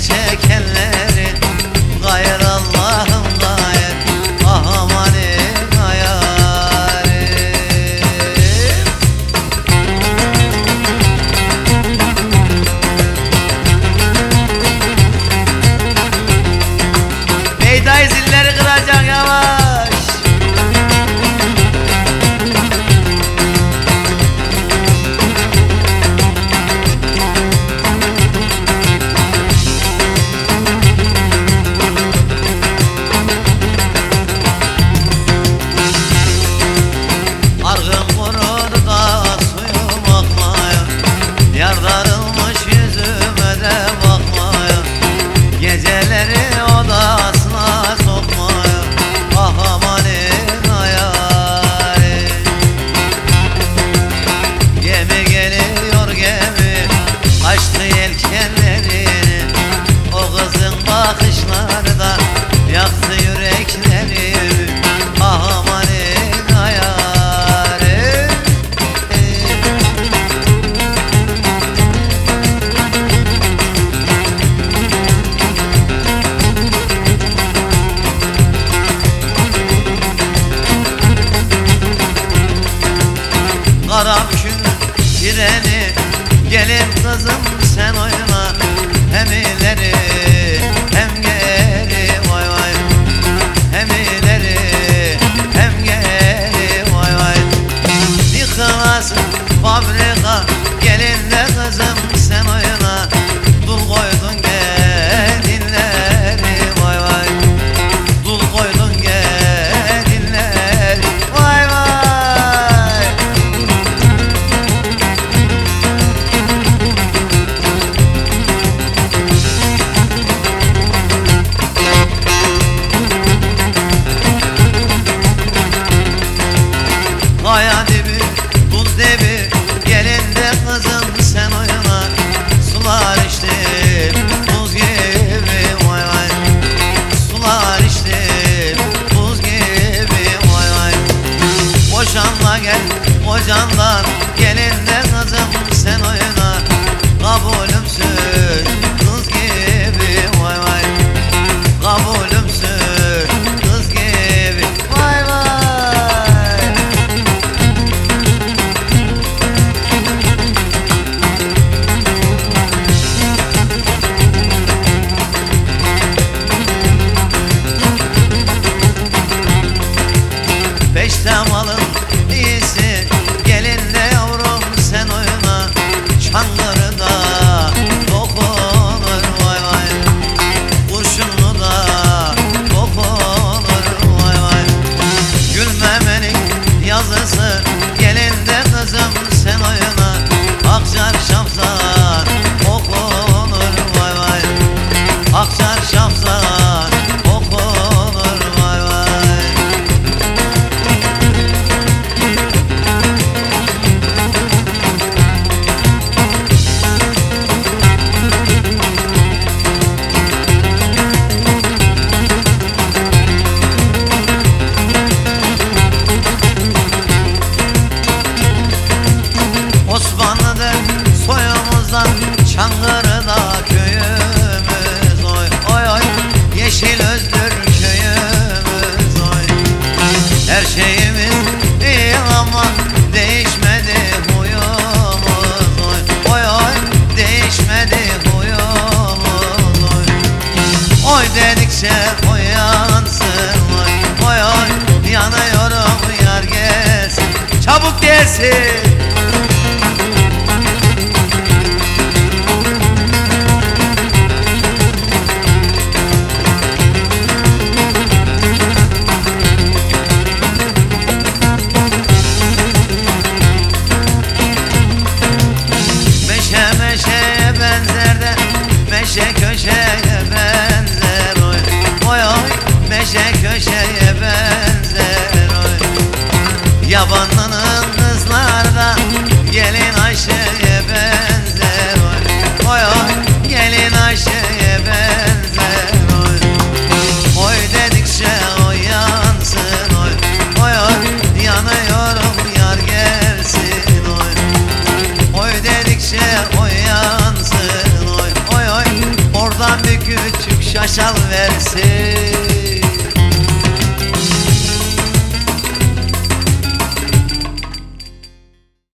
check. Eres Karamkül treni Gelin kızım sen oyna Hem ileri Kaya dibi, buz dibi Gelin de kızım sen oyna. Sular içtim, buz gibi vay vay. Sular içtim, buz gibi vay vay. Boşanla gel, kocandan Beşte malın dedikçe oyansın oy Oy oy yanıyorum yar gelsin. Çabuk gelsin Yabanının kızlar da Gelin Ayşe'ye benzer oy. Oy gelin Ayşe'ye benzer oy. Oy dedikçe o yansın oy. Oy yanıyorum yar gelsin oy. Oy dedikçe oy yansın oy oy Oradan bir küçük şaşal versin